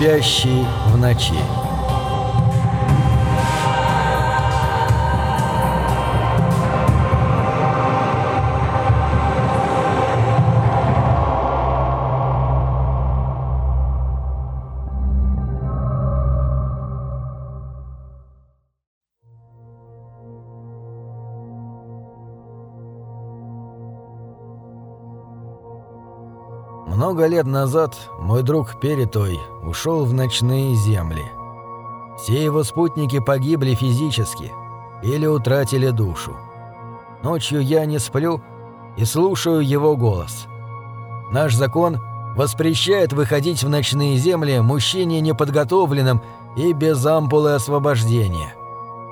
спящий в ночи Много лет назад мой друг Перетой ушел в ночные земли. Все его спутники погибли физически или утратили душу. Ночью я не сплю и слушаю его голос. Наш закон воспрещает выходить в ночные земли мужчине неподготовленным и без ампулы освобождения.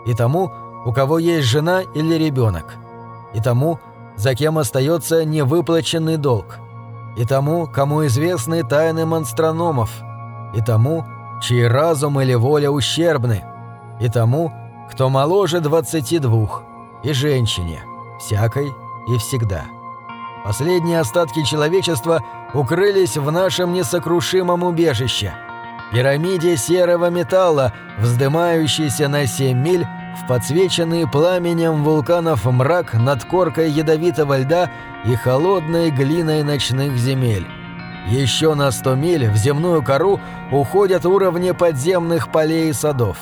И тому, у кого есть жена или ребенок. И тому, за кем остается невыплаченный долг – и тому, кому известны тайны монстрономов, и тому, чей разум или воля ущербны, и тому, кто моложе 22, и женщине, всякой и всегда. Последние остатки человечества укрылись в нашем несокрушимом убежище – пирамиде серого металла, вздымающейся на 7 миль в подсвеченный пламенем вулканов мрак над коркой ядовитого льда и холодной глиной ночных земель. Еще на сто миль в земную кору уходят уровни подземных полей и садов.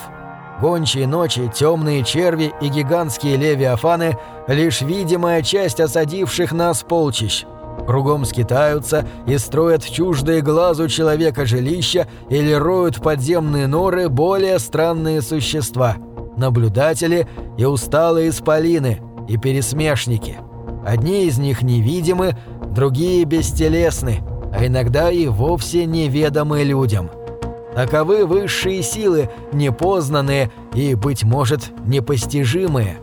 Гончие ночи, темные черви и гигантские левиафаны – лишь видимая часть осадивших нас полчищ. Кругом скитаются и строят чуждые глазу человека жилища или роют подземные норы более странные существа – наблюдатели и усталые исполины, и пересмешники. Одни из них невидимы, другие бестелесны, а иногда и вовсе неведомы людям. Таковы высшие силы, непознанные и, быть может, непостижимые.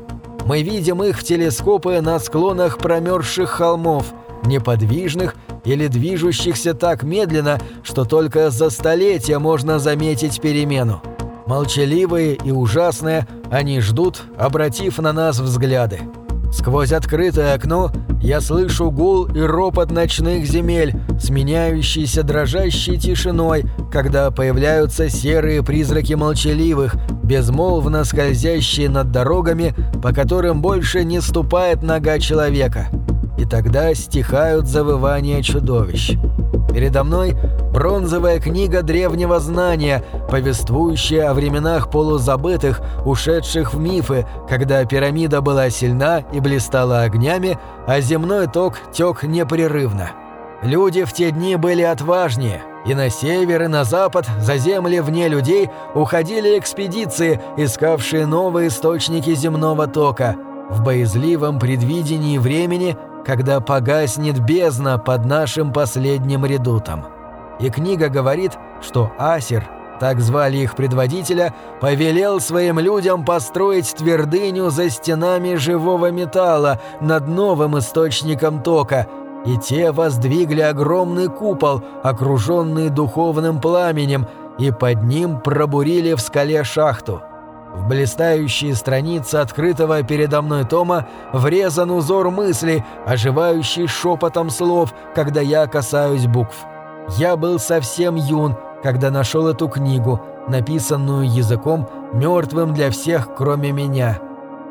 Мы видим их в телескопы на склонах промерзших холмов, неподвижных или движущихся так медленно, что только за столетия можно заметить перемену. Молчаливые и ужасные, они ждут, обратив на нас взгляды. Сквозь открытое окно я слышу гул и ропот ночных земель, сменяющийся дрожащей тишиной, когда появляются серые призраки молчаливых, безмолвно скользящие над дорогами, по которым больше не ступает нога человека. И тогда стихают завывания чудовищ. Передо мной бронзовая книга древнего знания, повествующая о временах полузабытых, ушедших в мифы, когда пирамида была сильна и блистала огнями, а земной ток тек непрерывно. Люди в те дни были отважнее, и на север и на запад, за земли вне людей, уходили экспедиции, искавшие новые источники земного тока. В боязливом предвидении времени – когда погаснет бездна под нашим последним редутом. И книга говорит, что Асер, так звали их предводителя, повелел своим людям построить твердыню за стенами живого металла над новым источником тока, и те воздвигли огромный купол, окруженный духовным пламенем, и под ним пробурили в скале шахту. В блистающие страницы открытого передо мной тома врезан узор мысли, оживающий шепотом слов, когда я касаюсь букв. Я был совсем юн, когда нашел эту книгу, написанную языком, мертвым для всех, кроме меня.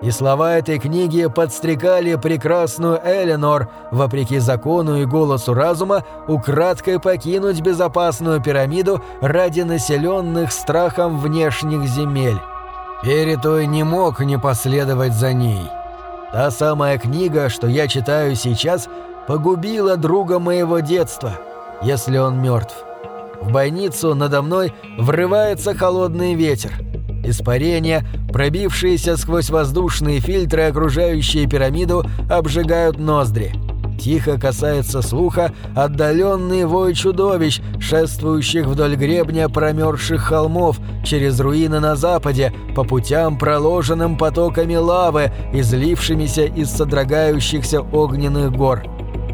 И слова этой книги подстрекали прекрасную Эленор, вопреки закону и голосу разума, украдкой покинуть безопасную пирамиду ради населенных страхом внешних земель. Перетой не мог не последовать за ней. Та самая книга, что я читаю сейчас, погубила друга моего детства, если он мертв. В бойницу надо мной врывается холодный ветер. Испарения, пробившиеся сквозь воздушные фильтры, окружающие пирамиду, обжигают ноздри. Тихо касается слуха отдаленный вой чудовищ, шествующих вдоль гребня промерзших холмов, через руины на западе, по путям, проложенным потоками лавы, излившимися из содрогающихся огненных гор.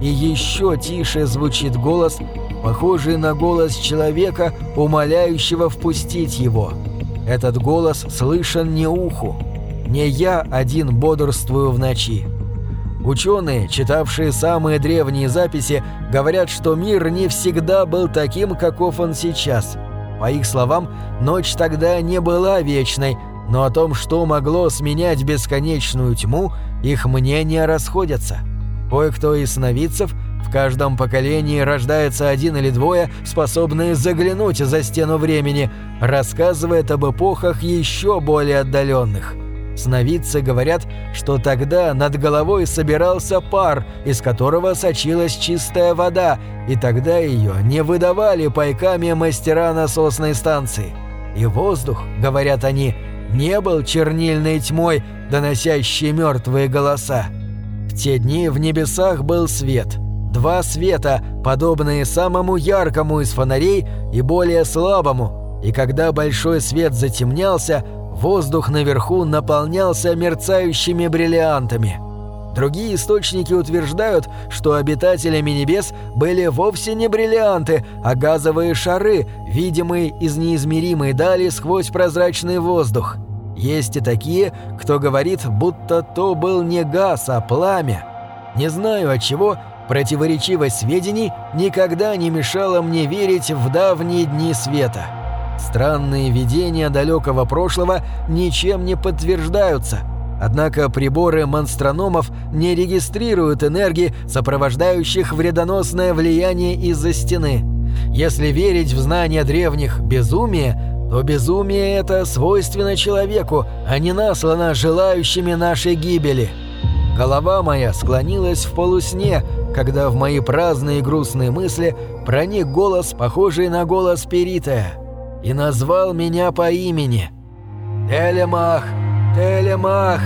И еще тише звучит голос, похожий на голос человека, умоляющего впустить его. Этот голос слышен не уху. Не я один бодрствую в ночи. Ученые, читавшие самые древние записи, говорят, что мир не всегда был таким, каков он сейчас. По их словам, ночь тогда не была вечной, но о том, что могло сменять бесконечную тьму, их мнения расходятся. Кое-кто из сновидцев в каждом поколении рождается один или двое, способные заглянуть за стену времени, рассказывает об эпохах еще более отдаленных. Сновидцы говорят, что тогда над головой собирался пар, из которого сочилась чистая вода, и тогда ее не выдавали пайками мастера насосной станции. И воздух, говорят они, не был чернильной тьмой, доносящей мертвые голоса. В те дни в небесах был свет. Два света, подобные самому яркому из фонарей и более слабому, и когда большой свет затемнялся, Воздух наверху наполнялся мерцающими бриллиантами. Другие источники утверждают, что обитателями небес были вовсе не бриллианты, а газовые шары, видимые из неизмеримой дали сквозь прозрачный воздух. Есть и такие, кто говорит, будто то был не газ, а пламя. Не знаю от чего, противоречивость сведений никогда не мешала мне верить в давние дни света. Странные видения далекого прошлого ничем не подтверждаются. Однако приборы монстрономов не регистрируют энергии, сопровождающих вредоносное влияние из-за стены. Если верить в знания древних безумие, то безумие это свойственно человеку, а не наслано желающими нашей гибели. Голова моя склонилась в полусне, когда в мои праздные грустные мысли проник голос, похожий на голос Перитая и назвал меня по имени. «Телемах, Телемах,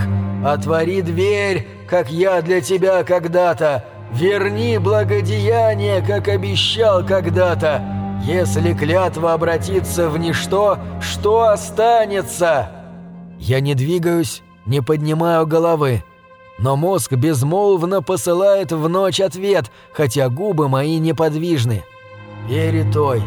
отвори дверь, как я для тебя когда-то, верни благодеяние, как обещал когда-то. Если клятва обратится в ничто, что останется?» Я не двигаюсь, не поднимаю головы. Но мозг безмолвно посылает в ночь ответ, хотя губы мои неподвижны. «Перетой,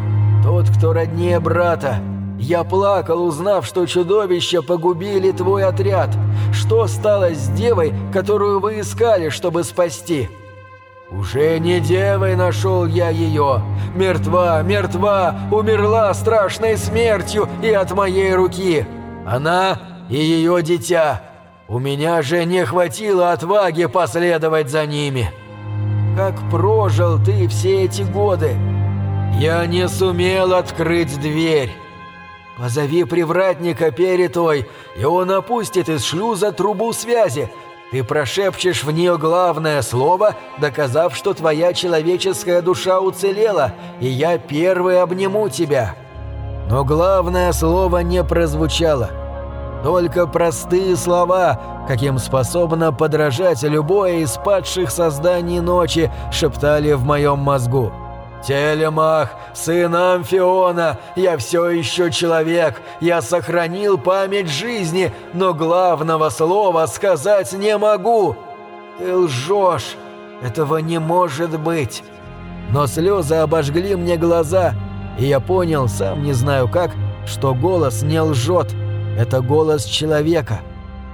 тот, кто роднее брата. Я плакал, узнав, что чудовища погубили твой отряд. Что стало с девой, которую вы искали, чтобы спасти?» «Уже не девой нашел я ее. Мертва, мертва, умерла страшной смертью и от моей руки. Она и ее дитя. У меня же не хватило отваги последовать за ними. Как прожил ты все эти годы? «Я не сумел открыть дверь!» «Позови привратника перетой, и он опустит из шлюза трубу связи. Ты прошепчешь в нее главное слово, доказав, что твоя человеческая душа уцелела, и я первый обниму тебя». Но главное слово не прозвучало. Только простые слова, каким способно подражать любое из падших созданий ночи, шептали в моем мозгу. «Телемах, сын Амфиона, я все еще человек, я сохранил память жизни, но главного слова сказать не могу!» «Ты лжешь! Этого не может быть!» Но слезы обожгли мне глаза, и я понял, сам не знаю как, что голос не лжет. Это голос человека.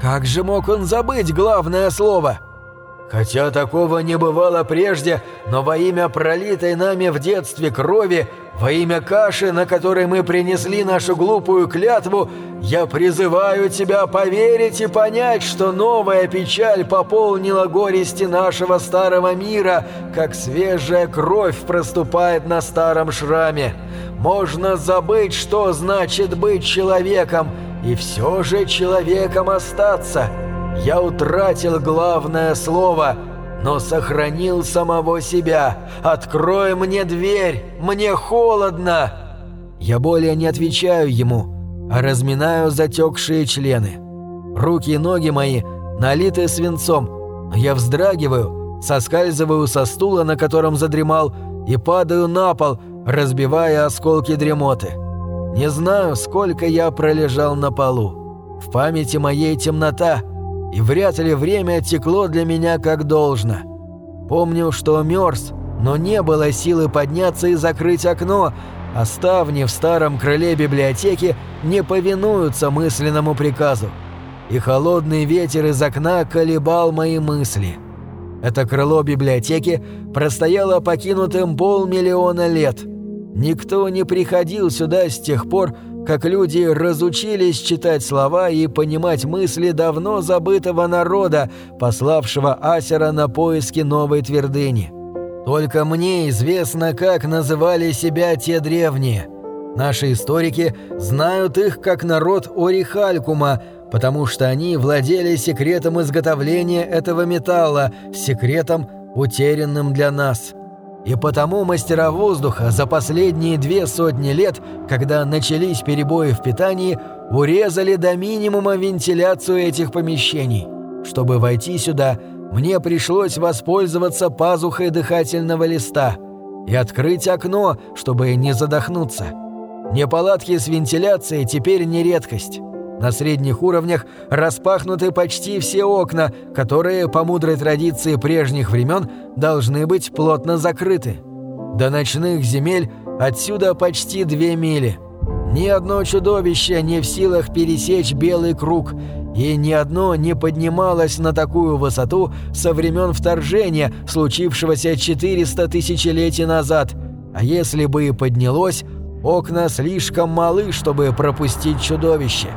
Как же мог он забыть главное слово?» Хотя такого не бывало прежде, но во имя пролитой нами в детстве крови, во имя каши, на которой мы принесли нашу глупую клятву, я призываю тебя поверить и понять, что новая печаль пополнила горести нашего старого мира, как свежая кровь проступает на старом шраме. Можно забыть, что значит быть человеком, и все же человеком остаться». Я утратил главное слово, но сохранил самого себя. Открой мне дверь, мне холодно. Я более не отвечаю ему, а разминаю затекшие члены. Руки и ноги мои налиты свинцом, но я вздрагиваю, соскальзываю со стула, на котором задремал, и падаю на пол, разбивая осколки дремоты. Не знаю, сколько я пролежал на полу. В памяти моей темнота — и вряд ли время текло для меня как должно. Помню, что мерз, но не было силы подняться и закрыть окно, а ставни в старом крыле библиотеки не повинуются мысленному приказу. и холодный ветер из окна колебал мои мысли. Это крыло библиотеки простояло покинутым полмиллиона лет. Никто не приходил сюда с тех пор, как люди разучились читать слова и понимать мысли давно забытого народа, пославшего Асера на поиски новой твердыни. Только мне известно, как называли себя те древние. Наши историки знают их как народ Орихалькума, потому что они владели секретом изготовления этого металла, секретом, утерянным для нас. И потому мастера воздуха за последние две сотни лет, когда начались перебои в питании, урезали до минимума вентиляцию этих помещений. Чтобы войти сюда, мне пришлось воспользоваться пазухой дыхательного листа и открыть окно, чтобы не задохнуться. Неполадки с вентиляцией теперь не редкость. На средних уровнях распахнуты почти все окна, которые, по мудрой традиции прежних времен, должны быть плотно закрыты. До ночных земель отсюда почти две мили. Ни одно чудовище не в силах пересечь белый круг, и ни одно не поднималось на такую высоту со времен вторжения, случившегося 400 тысячелетий назад. А если бы и поднялось, окна слишком малы, чтобы пропустить чудовище.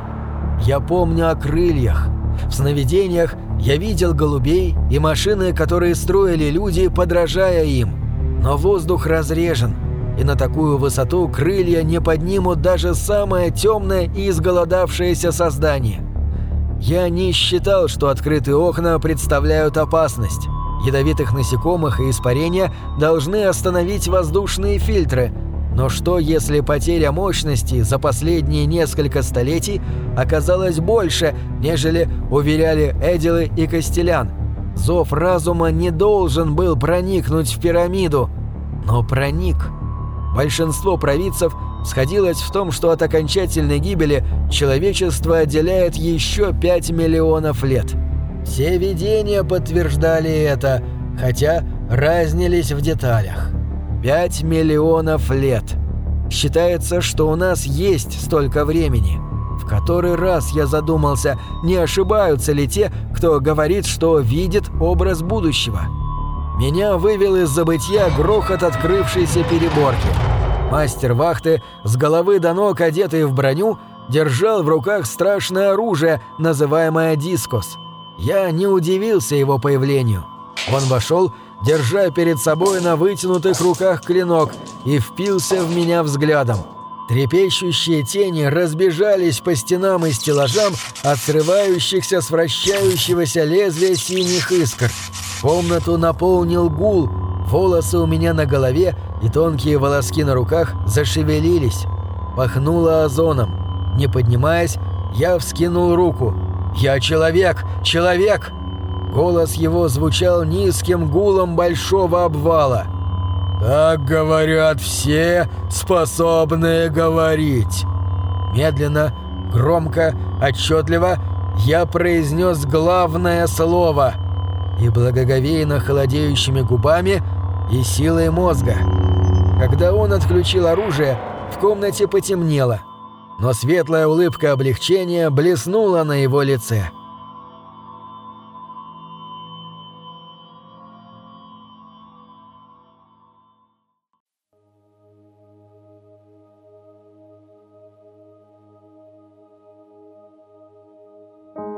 Я помню о крыльях. В сновидениях я видел голубей и машины, которые строили люди, подражая им. Но воздух разрежен, и на такую высоту крылья не поднимут даже самое темное и изголодавшееся создание. Я не считал, что открытые окна представляют опасность. Ядовитых насекомых и испарения должны остановить воздушные фильтры – но что, если потеря мощности за последние несколько столетий оказалась больше, нежели уверяли Эдилы и Костелян? Зов разума не должен был проникнуть в пирамиду, но проник. Большинство провидцев сходилось в том, что от окончательной гибели человечество отделяет еще 5 миллионов лет. Все видения подтверждали это, хотя разнились в деталях. Пять миллионов лет. Считается, что у нас есть столько времени. В который раз я задумался, не ошибаются ли те, кто говорит, что видит образ будущего. Меня вывел из забытья грохот открывшейся переборки. Мастер вахты, с головы до ног одетый в броню, держал в руках страшное оружие, называемое дискос. Я не удивился его появлению. Он вошел держа перед собой на вытянутых руках клинок, и впился в меня взглядом. Трепещущие тени разбежались по стенам и стеллажам от срывающихся с вращающегося лезвия синих искр. Комнату наполнил гул, волосы у меня на голове и тонкие волоски на руках зашевелились. Пахнуло озоном. Не поднимаясь, я вскинул руку. «Я человек! Человек!» Голос его звучал низким гулом большого обвала. «Так говорят все, способные говорить». Медленно, громко, отчетливо я произнес главное слово и благоговейно холодеющими губами и силой мозга. Когда он отключил оружие, в комнате потемнело, но светлая улыбка облегчения блеснула на его лице.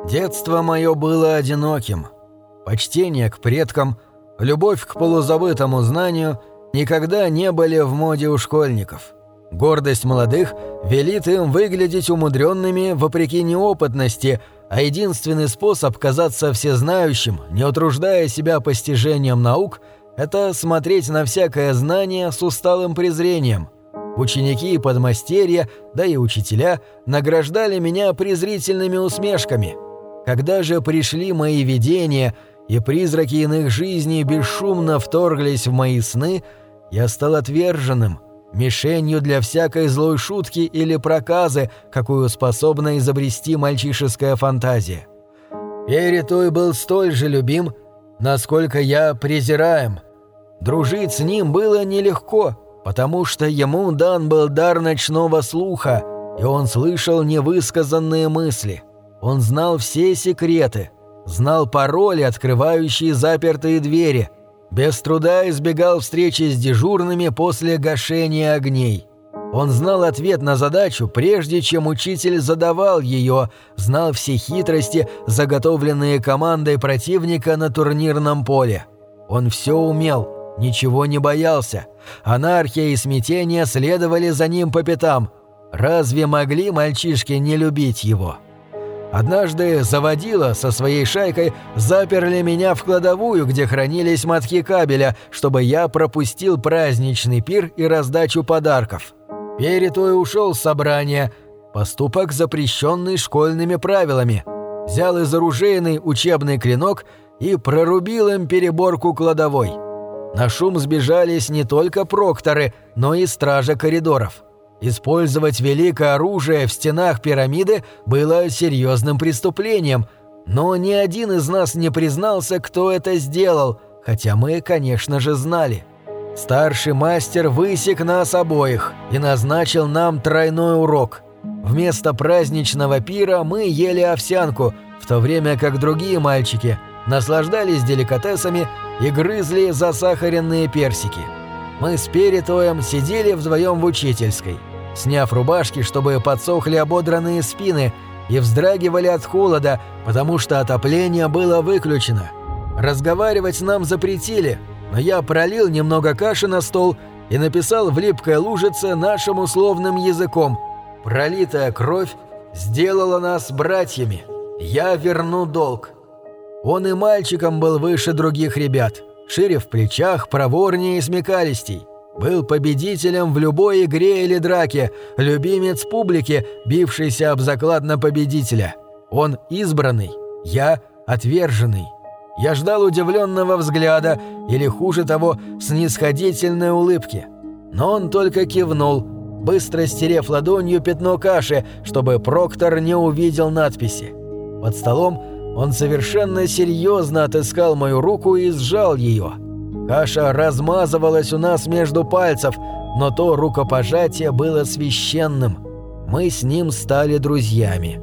Детство мое было одиноким. Почтение к предкам, любовь к полузабытому знанию никогда не были в моде у школьников. Гордость молодых велит им выглядеть умудренными вопреки неопытности, а единственный способ казаться всезнающим, не утруждая себя постижением наук, это смотреть на всякое знание с усталым презрением. Ученики и подмастерья, да и учителя награждали меня презрительными усмешками – когда же пришли мои видения, и призраки иных жизней бесшумно вторглись в мои сны, я стал отверженным, мишенью для всякой злой шутки или проказы, какую способна изобрести мальчишеская фантазия. Перетой был столь же любим, насколько я презираем. Дружить с ним было нелегко, потому что ему дан был дар ночного слуха, и он слышал невысказанные мысли. Он знал все секреты, знал пароли, открывающие запертые двери, без труда избегал встречи с дежурными после гашения огней. Он знал ответ на задачу, прежде чем учитель задавал ее, знал все хитрости, заготовленные командой противника на турнирном поле. Он все умел, ничего не боялся. Анархия и смятение следовали за ним по пятам. Разве могли мальчишки не любить его?» Однажды заводила со своей шайкой заперли меня в кладовую, где хранились мотки кабеля, чтобы я пропустил праздничный пир и раздачу подарков. Перетой ушел с собрания, поступок, запрещенный школьными правилами. Взял из оружейный учебный клинок и прорубил им переборку кладовой. На шум сбежались не только прокторы, но и стража коридоров. Использовать великое оружие в стенах пирамиды было серьезным преступлением, но ни один из нас не признался, кто это сделал, хотя мы, конечно же, знали. Старший мастер высек нас обоих и назначил нам тройной урок. Вместо праздничного пира мы ели овсянку, в то время как другие мальчики наслаждались деликатесами и грызли засахаренные персики. Мы с Перетоем сидели вдвоем в учительской, сняв рубашки, чтобы подсохли ободранные спины, и вздрагивали от холода, потому что отопление было выключено. Разговаривать нам запретили, но я пролил немного каши на стол и написал в липкой лужице нашим условным языком «Пролитая кровь сделала нас братьями. Я верну долг». Он и мальчиком был выше других ребят, шире в плечах, проворнее и смекалистей. Был победителем в любой игре или драке, любимец публики, бившийся об заклад на победителя. Он избранный, я отверженный. Я ждал удивленного взгляда или, хуже того, снисходительной улыбки. Но он только кивнул, быстро стерев ладонью пятно каши, чтобы Проктор не увидел надписи. Под столом он совершенно серьезно отыскал мою руку и сжал ее. Каша размазывалась у нас между пальцев, но то рукопожатие было священным. Мы с ним стали друзьями.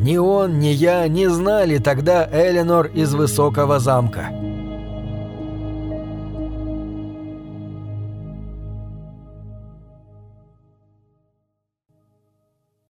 Ни он, ни я не знали тогда Эленор из Высокого замка.